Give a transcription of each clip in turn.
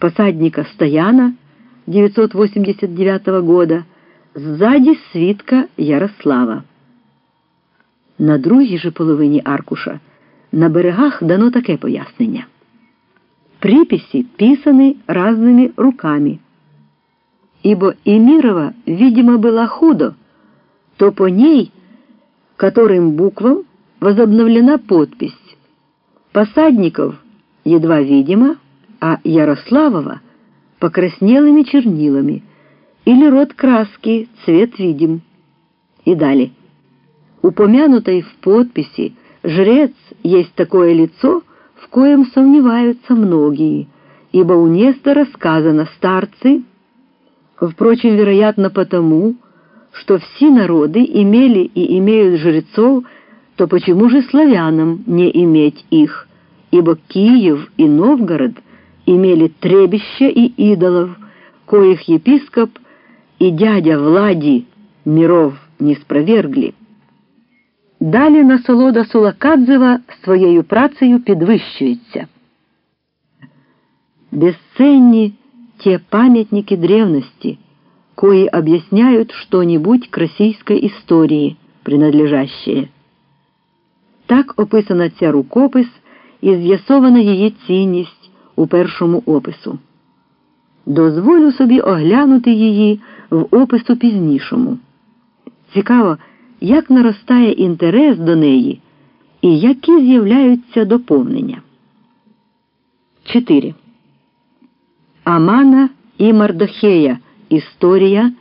посадника Стояна 989 года, сзади свитка Ярослава. На другій же половині аркуша на берегах дано таке пояснення. Приписи писаны разными руками. Ибо Эмирова, видимо, была худо, то по ней, которым буквам, возобновлена подпись. Посадников едва видимо, а Ярославова покраснелыми чернилами или род краски, цвет видим. И далее. Упомянутой в подписи «Жрец есть такое лицо», в коем сомневаются многие, ибо у Нестора сказано «старцы», впрочем, вероятно, потому, что все народы имели и имеют жрецов, то почему же славянам не иметь их? Ибо Киев и Новгород имели требища и идолов, коих епископ и дядя Влади миров не спровергли. Далі насолода Сулакадзева своєю працею підвищується. Бесценні те памятники древности, кои объясняют что-нибудь к российской истории, принадлежащее. Так описана ця рукопис і з'ясована її цінність у першому опису. Дозволю собі оглянути її в опису пізнішому. Цікаво, як наростає інтерес до неї і які з'являються доповнення. 4. Амана и Мардохея. История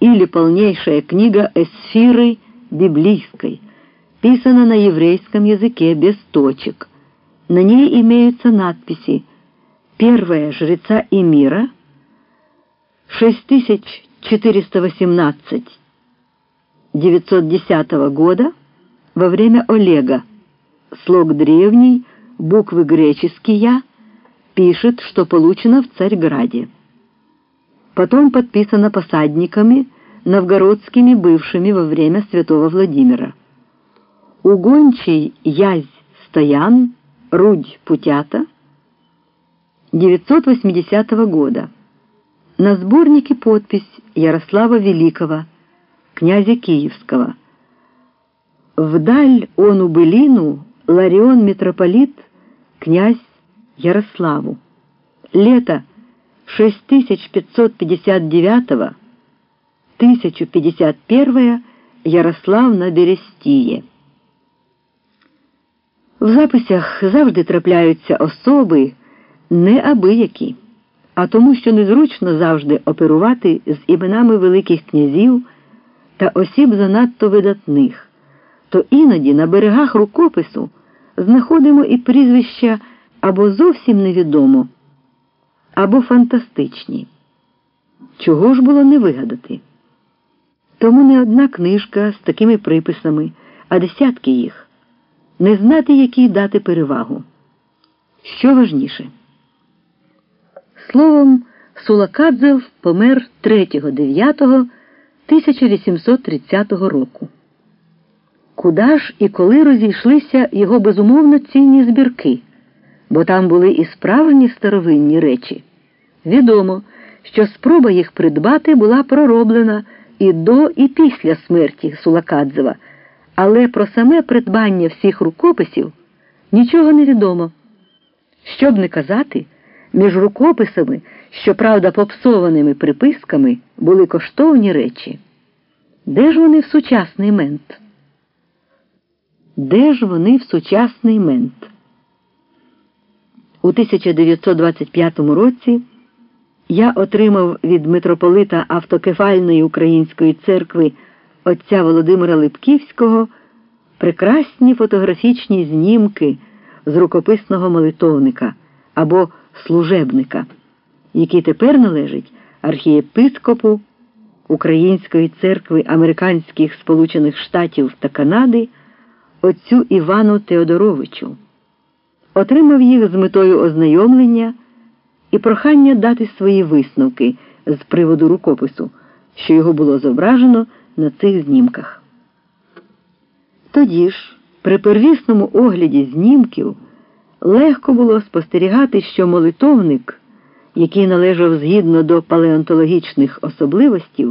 или полнейшая книга Эсфиры библейской, писана на еврейском языке без точек. На ней имеются надписи «Первая жреца Эмира», 6418 910 года во время Олега. Слог древний, буквы греческие, пишет, что получено в Царьграде. Потом подписано посадниками, новгородскими бывшими во время святого Владимира. Угончий Язь Стоян, Рудь Путята 980 года. На сборнике подпись Ярослава Великого князя Киевского. Вдаль он у былину Ларион митрополит, князь Ярославу. Лето 6559 1051 Ярослав на Берестіє. В записях завжди трапляються особи неабиякі, а тому, що незручно завжди оперувати з іменами великих князів та осіб занадто видатних, то іноді на берегах рукопису знаходимо і прізвища або зовсім невідомо, або фантастичні. Чого ж було не вигадати? Тому не одна книжка з такими приписами, а десятки їх, не знати, якій дати перевагу. Що важніше? Словом, Сулакадзев помер 3-9 1830 року. Куда ж і коли розійшлися його безумовно цінні збірки, бо там були і справжні старовинні речі. Відомо, що спроба їх придбати була пророблена і до, і після смерті Сулакадзева, але про саме придбання всіх рукописів нічого не відомо. Щоб не казати, між рукописами щоправда, попсованими приписками були коштовні речі. Де ж вони в сучасний мент? Де ж вони в сучасний мент? У 1925 році я отримав від митрополита автокефальної української церкви отця Володимира Липківського прекрасні фотографічні знімки з рукописного молитовника або служебника який тепер належить архієпископу Української церкви Американських Сполучених Штатів та Канади отцю Івану Теодоровичу, отримав їх з метою ознайомлення і прохання дати свої висновки з приводу рукопису, що його було зображено на цих знімках. Тоді ж, при первісному огляді знімків, легко було спостерігати, що молитовник який належав згідно до палеонтологічних особливостей